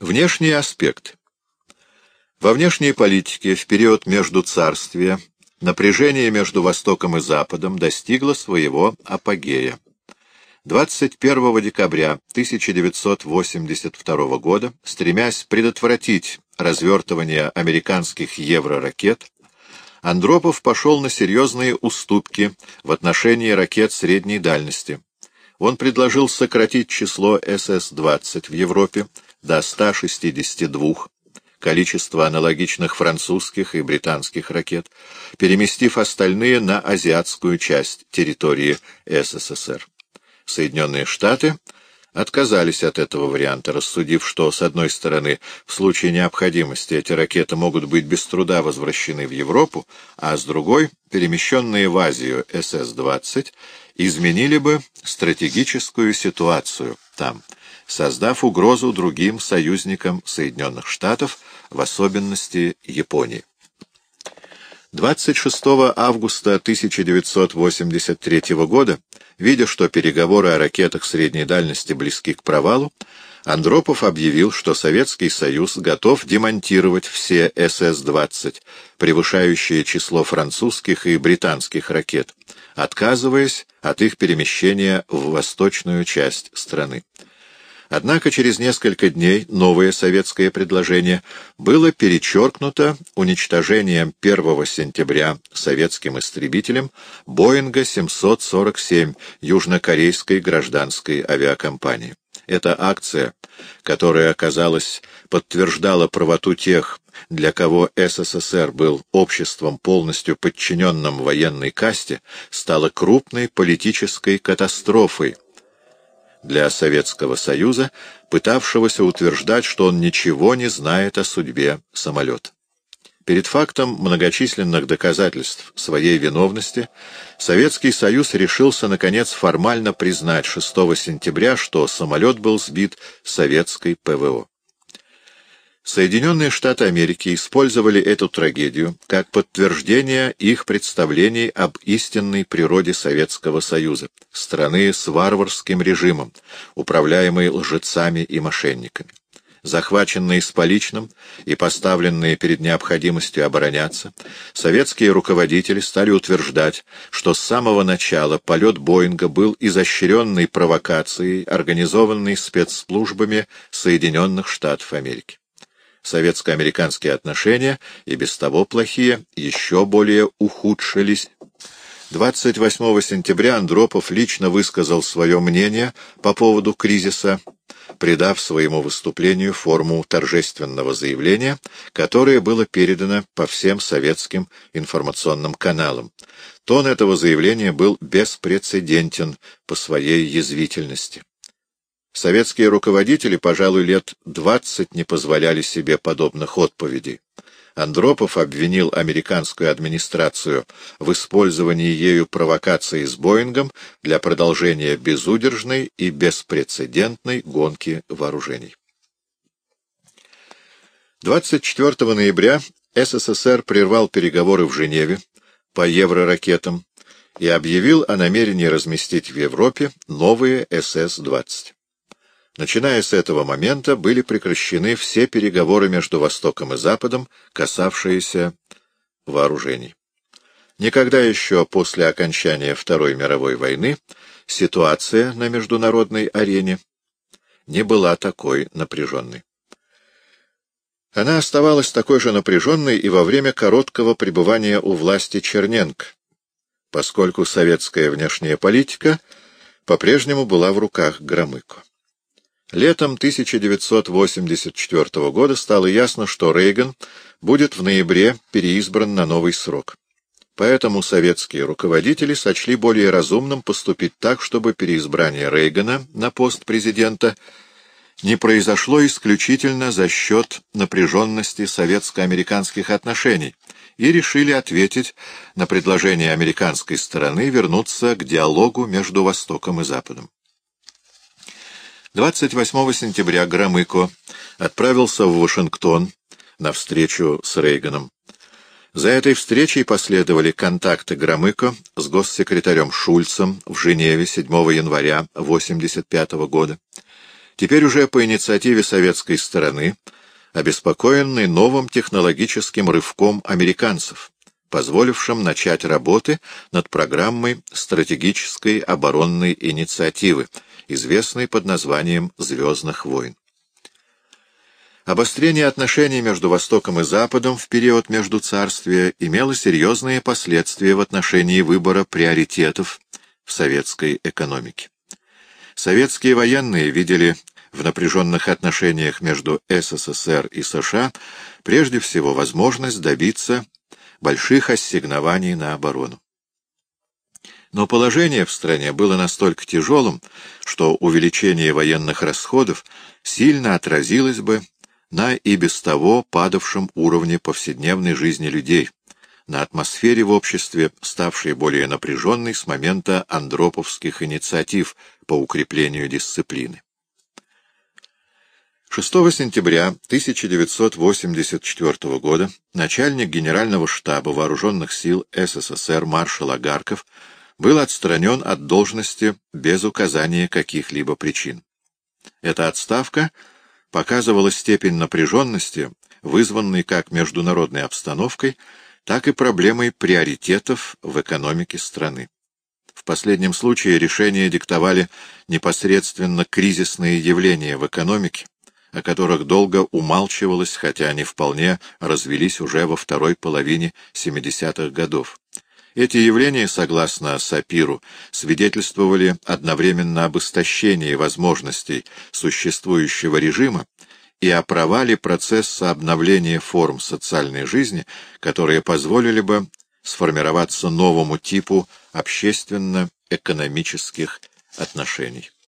Внешний аспект. Во внешней политике в период между царствия напряжение между Востоком и Западом достигло своего апогея. 21 декабря 1982 года, стремясь предотвратить развертывание американских евроракет, Андропов пошел на серьезные уступки в отношении ракет средней дальности. Он предложил сократить число СС-20 в Европе до 162, количество аналогичных французских и британских ракет, переместив остальные на азиатскую часть территории СССР. Соединенные Штаты отказались от этого варианта, рассудив, что, с одной стороны, в случае необходимости эти ракеты могут быть без труда возвращены в Европу, а с другой, перемещенные в Азию СС-20, изменили бы стратегическую ситуацию там, создав угрозу другим союзникам Соединенных Штатов, в особенности Японии. 26 августа 1983 года, видя, что переговоры о ракетах средней дальности близки к провалу, Андропов объявил, что Советский Союз готов демонтировать все СС-20, превышающие число французских и британских ракет, отказываясь от их перемещения в восточную часть страны. Однако через несколько дней новое советское предложение было перечеркнуто уничтожением 1 сентября советским истребителем Боинга 747 южнокорейской гражданской авиакомпании. Эта акция, которая, оказалось, подтверждала правоту тех, для кого СССР был обществом, полностью подчиненным военной касте, стала крупной политической катастрофой, для Советского Союза, пытавшегося утверждать, что он ничего не знает о судьбе самолета. Перед фактом многочисленных доказательств своей виновности Советский Союз решился, наконец, формально признать 6 сентября, что самолет был сбит советской ПВО. Соединенные Штаты Америки использовали эту трагедию как подтверждение их представлений об истинной природе Советского Союза, страны с варварским режимом, управляемой лжецами и мошенниками. Захваченные с поличным и поставленные перед необходимостью обороняться, советские руководители стали утверждать, что с самого начала полет Боинга был изощренной провокацией, организованной спецслужбами Соединенных Штатов Америки советско-американские отношения, и без того плохие, еще более ухудшились. 28 сентября Андропов лично высказал свое мнение по поводу кризиса, придав своему выступлению форму торжественного заявления, которое было передано по всем советским информационным каналам. Тон этого заявления был беспрецедентен по своей язвительности. Советские руководители, пожалуй, лет двадцать не позволяли себе подобных отповедей. Андропов обвинил американскую администрацию в использовании ею провокации с Боингом для продолжения безудержной и беспрецедентной гонки вооружений. 24 ноября СССР прервал переговоры в Женеве по евроракетам и объявил о намерении разместить в Европе новые СС-20. Начиная с этого момента были прекращены все переговоры между Востоком и Западом, касавшиеся вооружений. Никогда еще после окончания Второй мировой войны ситуация на международной арене не была такой напряженной. Она оставалась такой же напряженной и во время короткого пребывания у власти Черненко, поскольку советская внешняя политика по-прежнему была в руках Громыко. Летом 1984 года стало ясно, что Рейган будет в ноябре переизбран на новый срок. Поэтому советские руководители сочли более разумным поступить так, чтобы переизбрание Рейгана на пост президента не произошло исключительно за счет напряженности советско-американских отношений, и решили ответить на предложение американской стороны вернуться к диалогу между Востоком и Западом. 28 сентября Громыко отправился в Вашингтон на встречу с Рейганом. За этой встречей последовали контакты Громыко с госсекретарем Шульцем в Женеве 7 января 1985 года. Теперь уже по инициативе советской стороны, обеспокоенный новым технологическим рывком американцев, позволившим начать работы над программой стратегической оборонной инициативы, известной под названием «Звездных войн». Обострение отношений между Востоком и Западом в период Междуцарствия имело серьезные последствия в отношении выбора приоритетов в советской экономике. Советские военные видели в напряженных отношениях между СССР и США прежде всего возможность добиться больших ассигнований на оборону. Но положение в стране было настолько тяжелым, что увеличение военных расходов сильно отразилось бы на и без того падавшем уровне повседневной жизни людей, на атмосфере в обществе, ставшей более напряженной с момента андроповских инициатив по укреплению дисциплины. 6 сентября 1984 года начальник Генерального штаба Вооруженных сил СССР маршал Агарков был отстранен от должности без указания каких-либо причин. Эта отставка показывала степень напряженности, вызванной как международной обстановкой, так и проблемой приоритетов в экономике страны. В последнем случае решения диктовали непосредственно кризисные явления в экономике, о которых долго умалчивалось, хотя они вполне развелись уже во второй половине 70-х годов. Эти явления, согласно Сапиру, свидетельствовали одновременно об истощении возможностей существующего режима и о провале процесса обновления форм социальной жизни, которые позволили бы сформироваться новому типу общественно-экономических отношений.